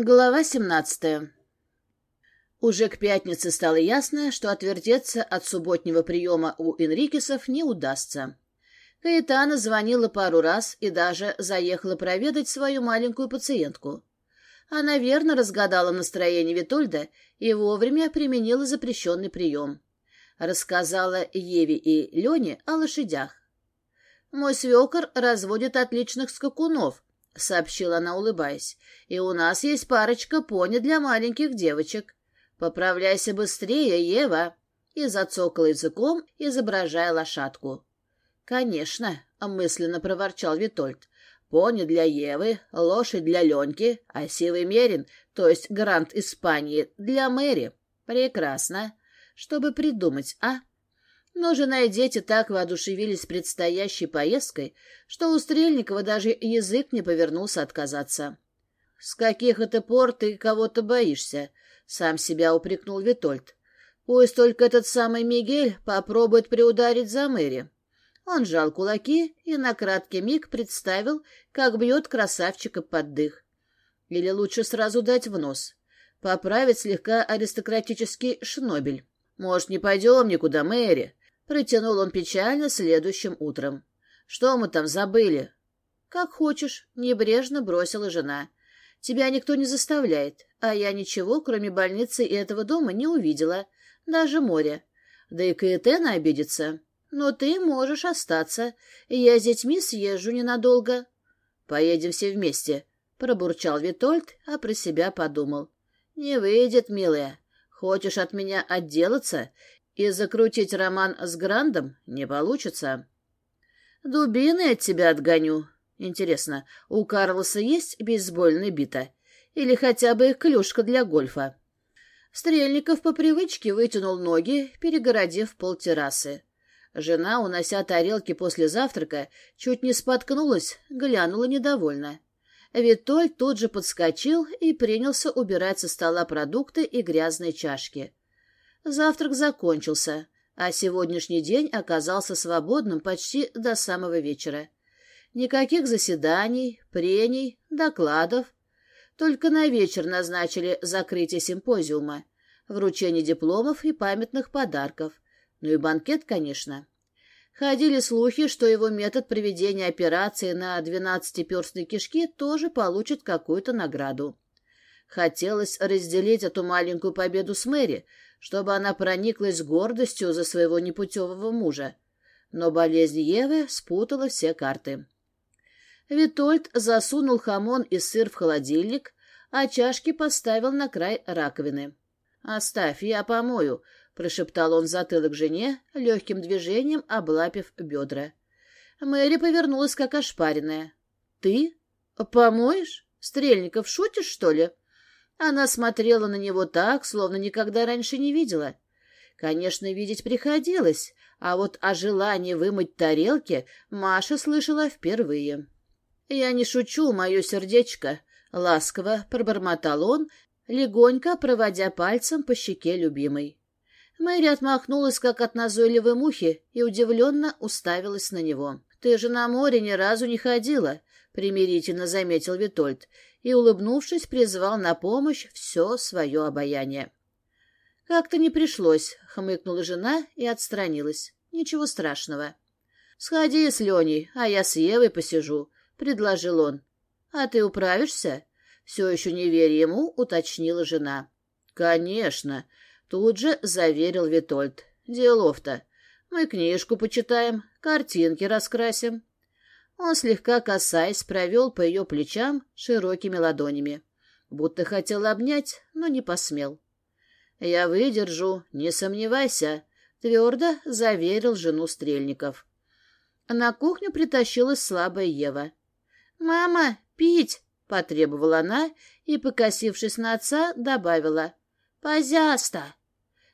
Глава 17. Уже к пятнице стало ясно, что отвертеться от субботнего приема у Энрикесов не удастся. Каэтана звонила пару раз и даже заехала проведать свою маленькую пациентку. Она верно разгадала настроение Витольда и вовремя применила запрещенный прием. Рассказала Еве и Лене о лошадях. «Мой свекор разводит отличных скакунов», сообщила она, улыбаясь. «И у нас есть парочка пони для маленьких девочек. Поправляйся быстрее, Ева!» И зацокала языком, изображая лошадку. «Конечно!» — мысленно проворчал Витольд. «Пони для Евы, лошадь для Леньки, а сивый мерин, то есть грант Испании, для Мэри. Прекрасно! Чтобы придумать, а?» Но жена и дети так воодушевились предстоящей поездкой, что у Стрельникова даже язык не повернулся отказаться. — С каких это пор ты кого-то боишься? — сам себя упрекнул Витольд. — Пусть только этот самый Мигель попробует приударить за Мэри. Он сжал кулаки и на краткий миг представил, как бьет красавчика под дых. Или лучше сразу дать в нос. Поправить слегка аристократический шнобель. «Может, не пойдем никуда, Мэри?» Протянул он печально следующим утром. «Что мы там забыли?» «Как хочешь», — небрежно бросила жена. «Тебя никто не заставляет, а я ничего, кроме больницы и этого дома, не увидела. Даже море. Да и Каэтена обидится. Но ты можешь остаться. Я с детьми съезжу ненадолго». «Поедем все вместе», — пробурчал Витольд, а про себя подумал. «Не выйдет, милая. Хочешь от меня отделаться? и закрутить роман с Грандом не получится. Дубины от тебя отгоню. Интересно, у Карлоса есть бейсбольная бита? Или хотя бы клюшка для гольфа? Стрельников по привычке вытянул ноги, перегородив полтеррасы. Жена, унося тарелки после завтрака, чуть не споткнулась, глянула недовольно. Витоль тут же подскочил и принялся убирать со стола продукты и грязные чашки. Завтрак закончился, а сегодняшний день оказался свободным почти до самого вечера. Никаких заседаний, прений, докладов. Только на вечер назначили закрытие симпозиума, вручение дипломов и памятных подарков. Ну и банкет, конечно. Ходили слухи, что его метод проведения операции на двенадцатиперстной кишке тоже получит какую-то награду. Хотелось разделить эту маленькую победу с Мэри, чтобы она прониклась гордостью за своего непутевого мужа. Но болезнь Евы спутала все карты. Витольд засунул хамон и сыр в холодильник, а чашки поставил на край раковины. «Оставь, я помою», — прошептал он в затылок жене, легким движением облапив бедра. Мэри повернулась, как ошпаренная. «Ты? Помоешь? Стрельников, шутишь, что ли?» Она смотрела на него так, словно никогда раньше не видела. Конечно, видеть приходилось, а вот о желании вымыть тарелки Маша слышала впервые. «Я не шучу, мое сердечко», — ласково пробормотал он, легонько проводя пальцем по щеке любимой. Мэри отмахнулась, как от назойливой мухи, и удивленно уставилась на него. «Ты же на море ни разу не ходила», — примирительно заметил Витольд и, улыбнувшись, призвал на помощь все свое обаяние. «Как-то не пришлось», — хмыкнула жена и отстранилась. «Ничего страшного». «Сходи с Леней, а я с Евой посижу», — предложил он. «А ты управишься?» Все еще не веря ему, уточнила жена. «Конечно», — тут же заверил Витольд. «Делов-то. Мы книжку почитаем, картинки раскрасим. Он, слегка касаясь, провел по ее плечам широкими ладонями, будто хотел обнять, но не посмел. «Я выдержу, не сомневайся», — твердо заверил жену Стрельников. На кухню притащилась слабая Ева. «Мама, пить!» — потребовала она и, покосившись на отца, добавила. «Позяста!»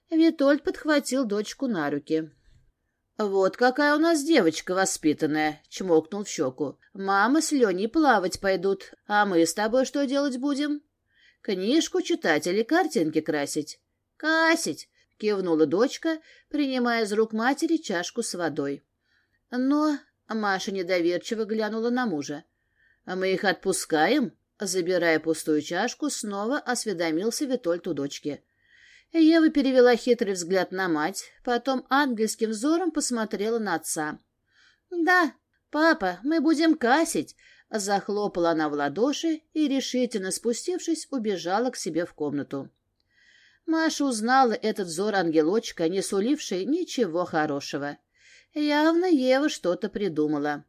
Витольд подхватил дочку на руки. «Вот какая у нас девочка воспитанная!» — чмокнул в щеку. «Мама с Леней плавать пойдут, а мы с тобой что делать будем?» «Книжку читать или картинки красить?» «Касить!» — кивнула дочка, принимая из рук матери чашку с водой. «Но...» — Маша недоверчиво глянула на мужа. «Мы их отпускаем?» — забирая пустую чашку, снова осведомился Витольд у дочки. Ева перевела хитрый взгляд на мать, потом ангельским взором посмотрела на отца. «Да, папа, мы будем касить!» Захлопала она в ладоши и, решительно спустившись, убежала к себе в комнату. Маша узнала этот взор ангелочка, не суливший ничего хорошего. Явно Ева что-то придумала.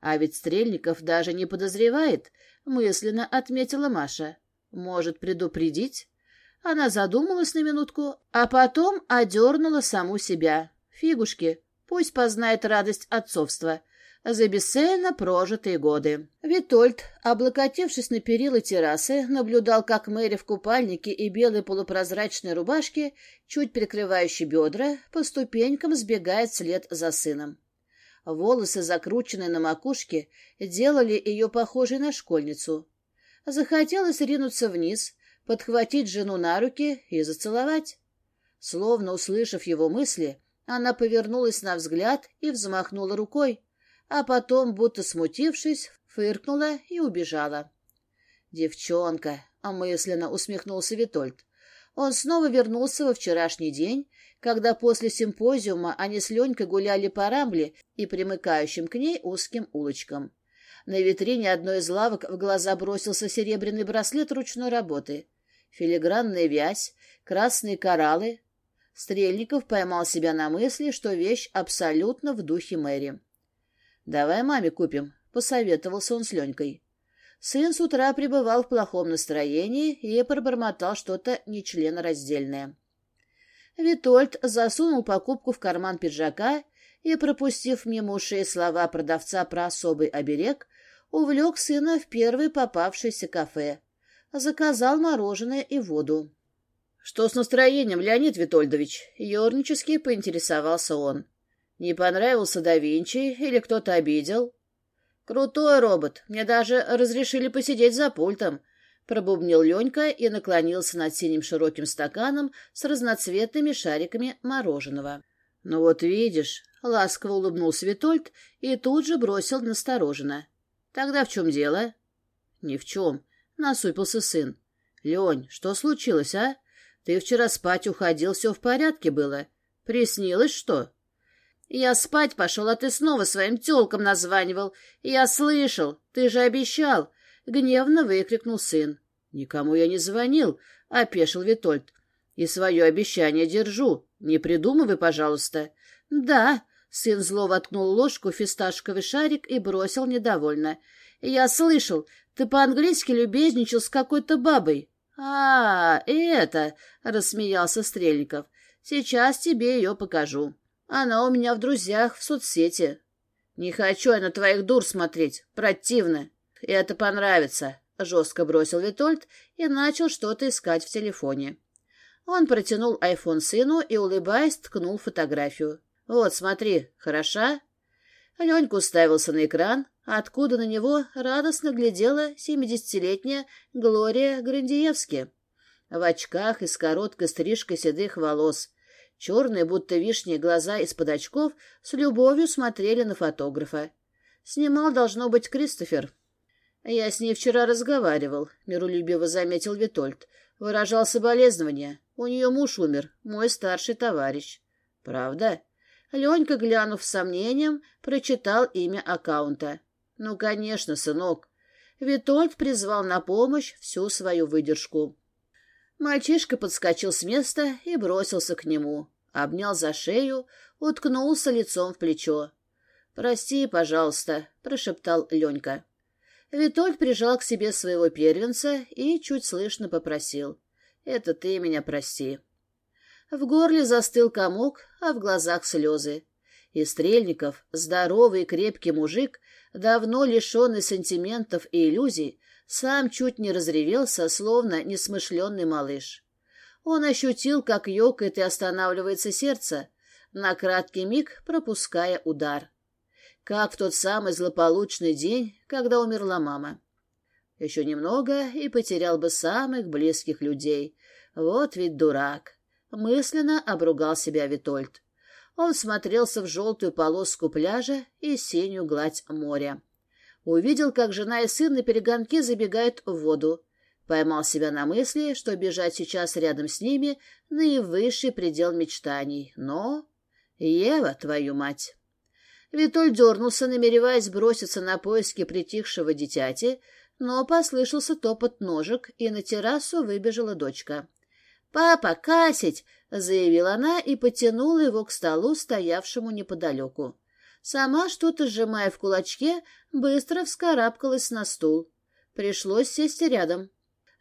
А ведь Стрельников даже не подозревает, мысленно отметила Маша. Может предупредить? Она задумалась на минутку, а потом одернула саму себя. Фигушки, пусть познает радость отцовства за бесцельно прожитые годы. Витольд, облокотившись на перила террасы, наблюдал, как Мэри в купальнике и белой полупрозрачной рубашке, чуть прикрывающей бедра, по ступенькам сбегает след за сыном. Волосы, закрученные на макушке, делали ее похожей на школьницу. Захотелось ринуться вниз, подхватить жену на руки и зацеловать. Словно услышав его мысли, она повернулась на взгляд и взмахнула рукой, а потом, будто смутившись, фыркнула и убежала. «Девчонка!» — мысленно усмехнулся Витольд. Он снова вернулся во вчерашний день, когда после симпозиума они с Ленькой гуляли по Рамбле и примыкающим к ней узким улочкам. На витрине одной из лавок в глаза бросился серебряный браслет ручной работы, филигранная вязь, красные кораллы. Стрельников поймал себя на мысли, что вещь абсолютно в духе Мэри. «Давай маме купим», — посоветовался он с Ленькой. Сын с утра пребывал в плохом настроении и пробормотал что-то нечленораздельное. Витольд засунул покупку в карман пиджака и, пропустив мимо ушей слова продавца про особый оберег, увлек сына в первое попавшееся кафе. Заказал мороженое и воду. — Что с настроением, Леонид Витольдович? — ернически поинтересовался он. — Не понравился да Винчи или кто-то обидел? — Крутой робот. Мне даже разрешили посидеть за пультом. Пробубнил Ленька и наклонился над синим широким стаканом с разноцветными шариками мороженого. — Ну вот видишь, — ласково улыбнулся Витольд и тут же бросил настороженно. Тогда в чем дело? Ни в чем. Насупился сын. Лень, что случилось, а? Ты вчера спать уходил, все в порядке было. Приснилось что? Я спать пошел, а ты снова своим телкам названивал. Я слышал, ты же обещал. Гневно выкрикнул сын. Никому я не звонил, опешил Витольд. И свое обещание держу. Не придумывай, пожалуйста. Да, Сын зло воткнул ложку в фисташковый шарик и бросил недовольно. «Я слышал, ты по-английски любезничал с какой-то бабой». «А, это!» — рассмеялся Стрельников. «Сейчас тебе ее покажу. Она у меня в друзьях в соцсети». «Не хочу я на твоих дур смотреть. Противно. Это понравится», — жестко бросил Витольд и начал что-то искать в телефоне. Он протянул айфон сыну и, улыбаясь, ткнул фотографию. Вот, смотри, хороша?» Ленька уставился на экран, откуда на него радостно глядела семидесятилетняя Глория Грандиевски. В очках и с короткой стрижкой седых волос. Черные, будто вишни, глаза из-под очков с любовью смотрели на фотографа. Снимал, должно быть, Кристофер. «Я с ней вчера разговаривал», — миролюбиво заметил Витольд. «Выражал соболезнования. У нее муж умер, мой старший товарищ». «Правда?» Ленька, глянув с сомнением, прочитал имя аккаунта. Ну, конечно, сынок. Витольд призвал на помощь всю свою выдержку. Мальчишка подскочил с места и бросился к нему. Обнял за шею, уткнулся лицом в плечо. «Прости, пожалуйста», — прошептал Ленька. Витольд прижал к себе своего первенца и чуть слышно попросил. «Это ты меня прости». В горле застыл комок, а в глазах слезы. И Стрельников, здоровый крепкий мужик, давно лишенный сантиментов и иллюзий, сам чуть не разревелся, словно несмышленный малыш. Он ощутил, как ёкает и останавливается сердце, на краткий миг пропуская удар. Как в тот самый злополучный день, когда умерла мама. Еще немного и потерял бы самых близких людей. Вот ведь дурак. Мысленно обругал себя Витольд. Он смотрелся в желтую полоску пляжа и синюю гладь моря. Увидел, как жена и сын на перегонке забегают в воду. Поймал себя на мысли, что бежать сейчас рядом с ними — наивысший предел мечтаний. Но... Ева, твою мать! Витоль дернулся, намереваясь броситься на поиски притихшего дитяти, но послышался топот ножек, и на террасу выбежала дочка. «Папа, касить!» — заявила она и потянула его к столу, стоявшему неподалеку. Сама, что-то сжимая в кулачке, быстро вскарабкалась на стул. Пришлось сесть рядом.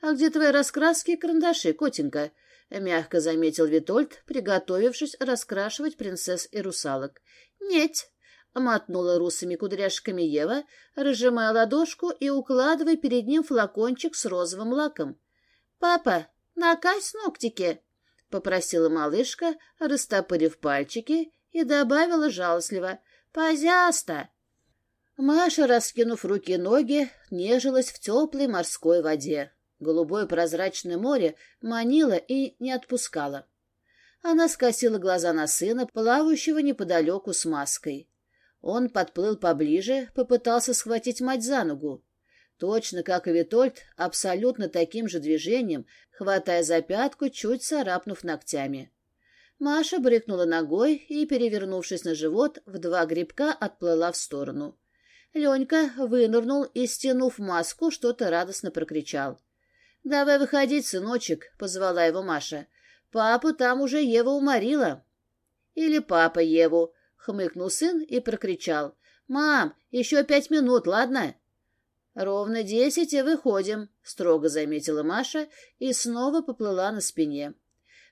«А где твои раскраски и карандаши, котенька?» — мягко заметил Витольд, приготовившись раскрашивать принцесс и русалок. «Нет!» — мотнула русыми кудряшками Ева, разжимая ладошку и укладывая перед ним флакончик с розовым лаком. «Папа, накась ногтики, — попросила малышка, растопырив пальчики, и добавила жалостливо. — Позяста! Маша, раскинув руки и ноги, нежилась в теплой морской воде. Голубое прозрачное море манило и не отпускало. Она скосила глаза на сына, плавающего неподалеку с маской. Он подплыл поближе, попытался схватить мать за ногу. Точно как и Витольд, абсолютно таким же движением, хватая за пятку, чуть царапнув ногтями. Маша брыкнула ногой и, перевернувшись на живот, в два грибка отплыла в сторону. Ленька вынырнул и, стянув маску, что-то радостно прокричал. — Давай выходить, сыночек, — позвала его Маша. — Папу там уже Ева уморила. — Или папа Еву, — хмыкнул сын и прокричал. — Мам, еще пять минут, ладно? Ровно десять, и выходим», — строго заметила Маша и снова поплыла на спине.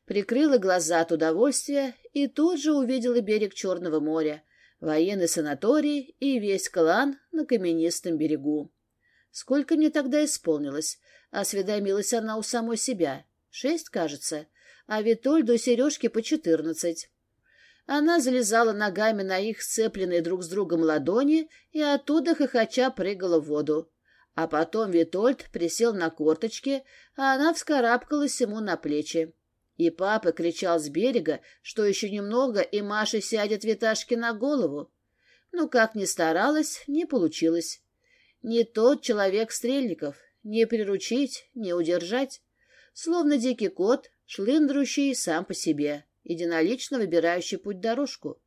Прикрыла глаза от удовольствия и тут же увидела берег Черного моря, военный санаторий и весь клан на каменистом берегу. «Сколько мне тогда исполнилось?» — осведомилась она у самой себя. «Шесть, кажется, а Витольду и Сережке по четырнадцать». Она залезала ногами на их сцепленные друг с другом ладони и оттуда хохоча прыгала в воду. А потом Витольд присел на корточки, а она вскарабкалась ему на плечи. И папа кричал с берега, что еще немного, и Маше сядет Виташке на голову. Но как ни старалась, не получилось. Не тот человек Стрельников, не приручить, не удержать. Словно дикий кот, шлындрущий сам по себе единолично выбирающий путь дорожку.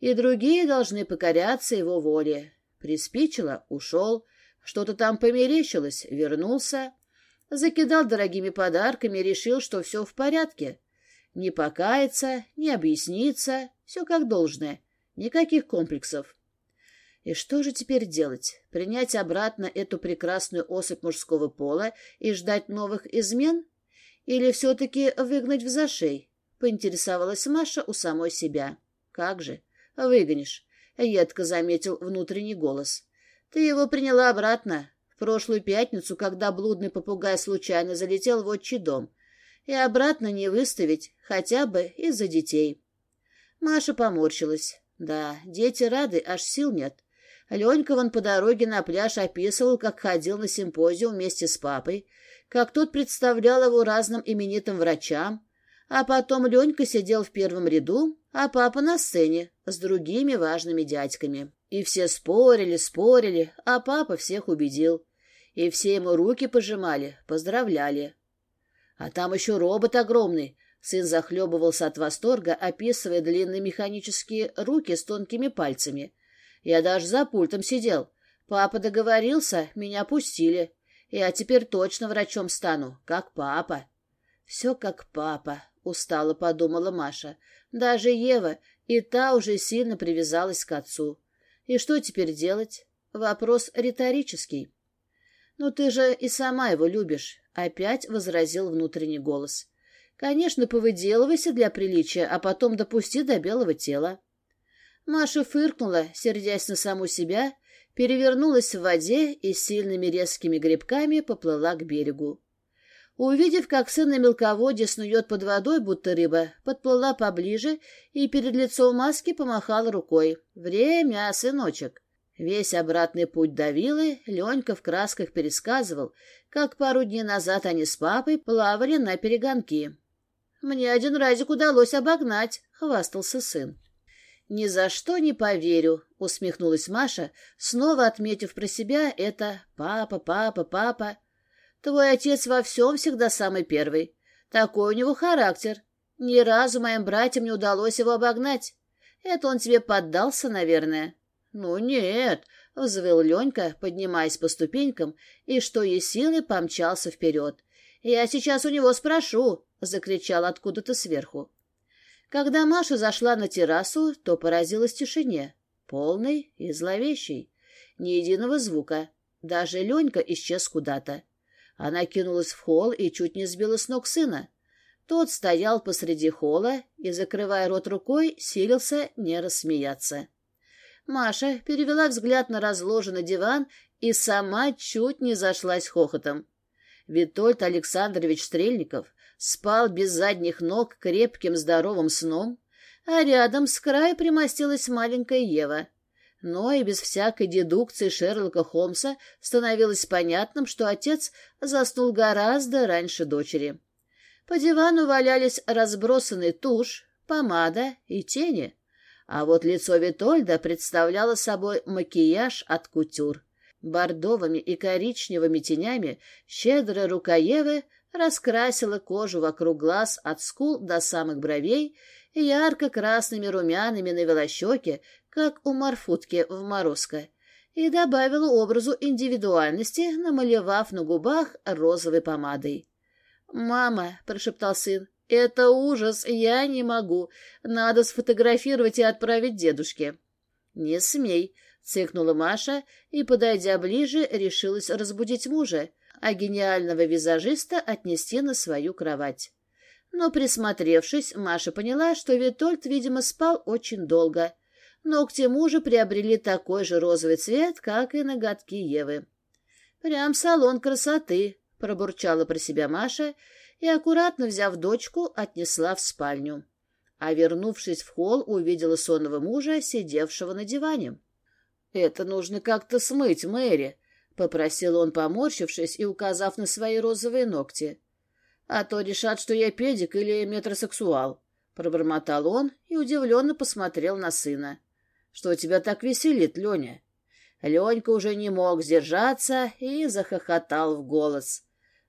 И другие должны покоряться его воле. Приспичило, ушел, что-то там померещилось, вернулся, закидал дорогими подарками и решил, что все в порядке. Не покаяться, не объясниться, все как должное, никаких комплексов. И что же теперь делать? Принять обратно эту прекрасную особь мужского пола и ждать новых измен? Или все-таки выгнать в зашей? поинтересовалась Маша у самой себя. «Как же?» «Выгонишь», — едко заметил внутренний голос. «Ты его приняла обратно. В прошлую пятницу, когда блудный попугай случайно залетел в отчий дом. И обратно не выставить, хотя бы из-за детей». Маша поморщилась. «Да, дети рады, аж сил нет». Ленька вон по дороге на пляж описывал, как ходил на симпозиум вместе с папой, как тот представлял его разным именитым врачам, а потом Ленька сидел в первом ряду, а папа на сцене с другими важными дядьками. И все спорили, спорили, а папа всех убедил. И все ему руки пожимали, поздравляли. А там еще робот огромный. Сын захлебывался от восторга, описывая длинные механические руки с тонкими пальцами. Я даже за пультом сидел. Папа договорился, меня пустили. Я теперь точно врачом стану, как папа. Все как папа, Устало подумала Маша. Даже Ева, и та уже сильно привязалась к отцу. И что теперь делать? Вопрос риторический. «Ну ты же и сама его любишь», — опять возразил внутренний голос. «Конечно, повыделывайся для приличия, а потом допусти до белого тела». Маша фыркнула, сердясь на саму себя, перевернулась в воде и сильными резкими грибками поплыла к берегу. Увидев, как сын на мелководье снует под водой, будто рыба, подплыла поближе и перед лицом маски помахала рукой. «Время, сыночек!» Весь обратный путь до вилы Ленька в красках пересказывал, как пару дней назад они с папой плавали на перегонки. «Мне один разик удалось обогнать», — хвастался сын. «Ни за что не поверю», — усмехнулась Маша, снова отметив про себя это «папа, папа, папа». Твой отец во всем всегда самый первый. Такой у него характер. Ни разу моим братьям не удалось его обогнать. Это он тебе поддался, наверное. Ну нет, — взвыл Ленька, поднимаясь по ступенькам, и, что есть силы, помчался вперед. «Я сейчас у него спрошу!» — закричал откуда-то сверху. Когда Маша зашла на террасу, то поразилась тишине, полной и зловещей. Ни единого звука. Даже Ленька исчез куда-то. Она кинулась в холл и чуть не сбила с ног сына. Тот стоял посреди холла и, закрывая рот рукой, силился не рассмеяться. Маша перевела взгляд на разложенный диван и сама чуть не зашлась хохотом. Витольд Александрович Стрельников спал без задних ног крепким здоровым сном, а рядом с края примостилась маленькая Ева. Но и без всякой дедукции Шерлока Холмса становилось понятным, что отец заснул гораздо раньше дочери. По дивану валялись разбросанный тушь, помада и тени. А вот лицо Витольда представляло собой макияж от кутюр. Бордовыми и коричневыми тенями щедрая рука Евы раскрасила кожу вокруг глаз от скул до самых ярко красными румянами навела щеки, как у Марфутки в морозко, и добавила образу индивидуальности, намалевав на губах розовой помадой. «Мама», — прошептал сын, — «это ужас, я не могу. Надо сфотографировать и отправить дедушке». «Не смей», — цыкнула Маша и, подойдя ближе, решилась разбудить мужа, а гениального визажиста отнести на свою кровать но, присмотревшись, Маша поняла, что Витольд, видимо, спал очень долго. Ногти мужа приобрели такой же розовый цвет, как и ноготки Евы. «Прям салон красоты!» — пробурчала про себя Маша и, аккуратно взяв дочку, отнесла в спальню. А вернувшись в холл, увидела сонного мужа, сидевшего на диване. «Это нужно как-то смыть, Мэри!» — попросил он, поморщившись и указав на свои розовые ногти. «А то решат, что я педик или метросексуал», — пробормотал он и удивленно посмотрел на сына. «Что тебя так веселит, Леня?» Ленька уже не мог сдержаться и захохотал в голос.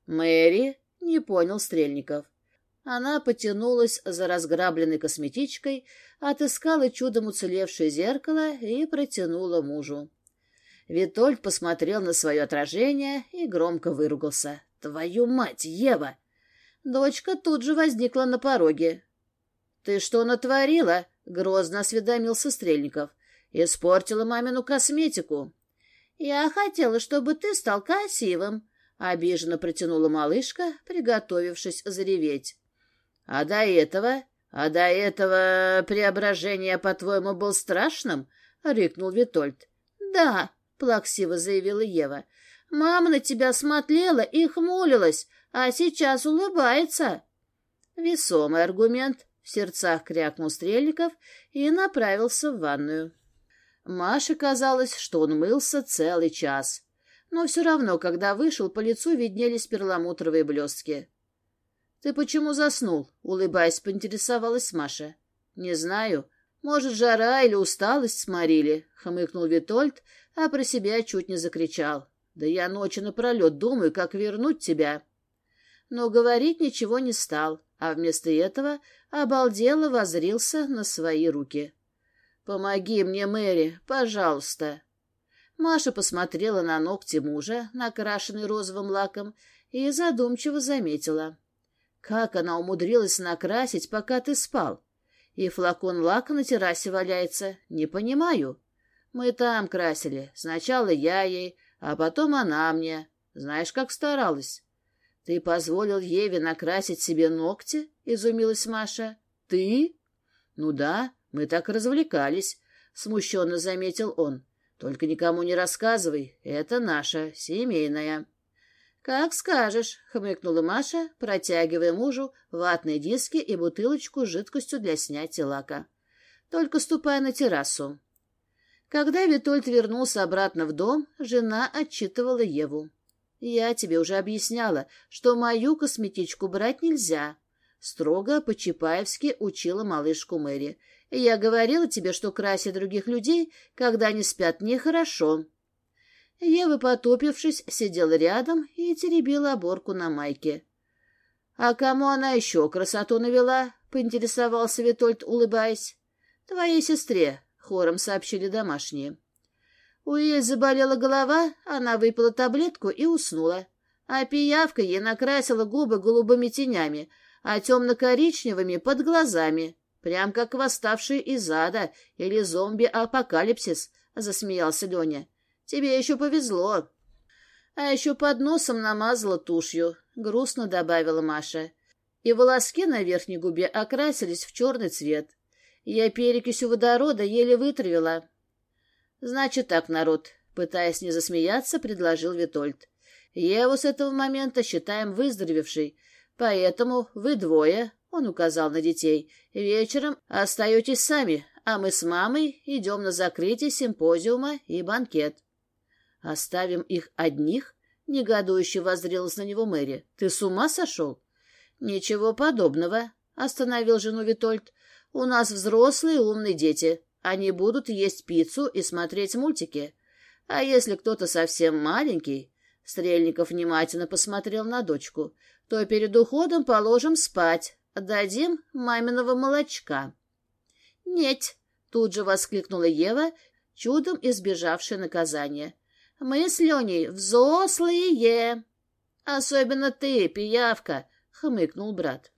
«Мэри?» — не понял Стрельников. Она потянулась за разграбленной косметичкой, отыскала чудом уцелевшее зеркало и протянула мужу. Витольд Дочка тут же возникла на пороге. — Ты что натворила? — грозно осведомился Стрельников. — Испортила мамину косметику. — Я хотела, чтобы ты стал красивым, — обиженно протянула малышка, приготовившись зареветь. — А до этого? А до этого преображение, по-твоему, был страшным? — рыкнул Витольд. — Да, — плаксиво заявила Ева. Мама на тебя смотрела и хмурилась, а сейчас улыбается. Весомый аргумент, в сердцах крякнул Стрельников и направился в ванную. Маше казалось, что он мылся целый час. Но все равно, когда вышел, по лицу виднелись перламутровые блестки. — Ты почему заснул? — улыбаясь, поинтересовалась Маша. — Не знаю. Может, жара или усталость сморили, — хмыкнул Витольд, а про себя чуть не закричал. — да я ночью напролет думаю, как вернуть тебя. Но говорить ничего не стал, а вместо этого обалдело возрился на свои руки. «Помоги мне, Мэри, пожалуйста!» Маша посмотрела на ногти мужа, накрашенный розовым лаком, и задумчиво заметила. «Как она умудрилась накрасить, пока ты спал? И флакон лака на террасе валяется. Не понимаю. Мы там красили. Сначала я ей, а потом она мне. Знаешь, как старалась. — Ты позволил Еве накрасить себе ногти? — изумилась Маша. — Ты? — Ну да, мы так развлекались, — смущенно заметил он. — Только никому не рассказывай, это наша, семейная. — Как скажешь, — хмыкнула Маша, протягивая мужу ватные диски и бутылочку с жидкостью для снятия лака. — Только ступай на террасу. Когда Витольд вернулся обратно в дом, жена отчитывала Еву. «Я тебе уже объясняла, что мою косметичку брать нельзя», — строго по-чапаевски учила малышку Мэри. «Я говорила тебе, что красить других людей, когда они спят, нехорошо». Ева, потопившись, сидела рядом и теребила оборку на майке. «А кому она еще красоту навела?» — поинтересовался Витольд, улыбаясь. «Твоей сестре, Хором сообщили домашние. У Иль заболела голова, она выпила таблетку и уснула. А пиявка ей накрасила губы голубыми тенями, а темно-коричневыми под глазами. Прям как восставший из ада или зомби-апокалипсис, — засмеялся Леня. — Тебе еще повезло. — А еще под носом намазала тушью, — грустно добавила Маша. И волоски на верхней губе окрасились в черный цвет. Я перекисью водорода еле вытравила. — Значит так, народ, — пытаясь не засмеяться, предложил Витольд. — Еву с этого момента считаем выздоровевшей, поэтому вы двое, он указал на детей. «Вечером остаетесь сами, а мы с мамой идем на закрытие симпозиума и банкет». «Оставим их одних?» — негодующе воззрелась на него Мэри. «Ты с ума сошел?» «Ничего подобного», — остановил жену Витольд. У нас взрослые умные дети. Они будут есть пиццу и смотреть мультики. А если кто-то совсем маленький, Стрельников внимательно посмотрел на дочку, то перед уходом положим спать, дадим маминого молочка. Нет, тут же воскликнула Ева, чудом избежавшая наказания. Мы с Леней взрослые. Особенно ты, пиявка, хмыкнул брат.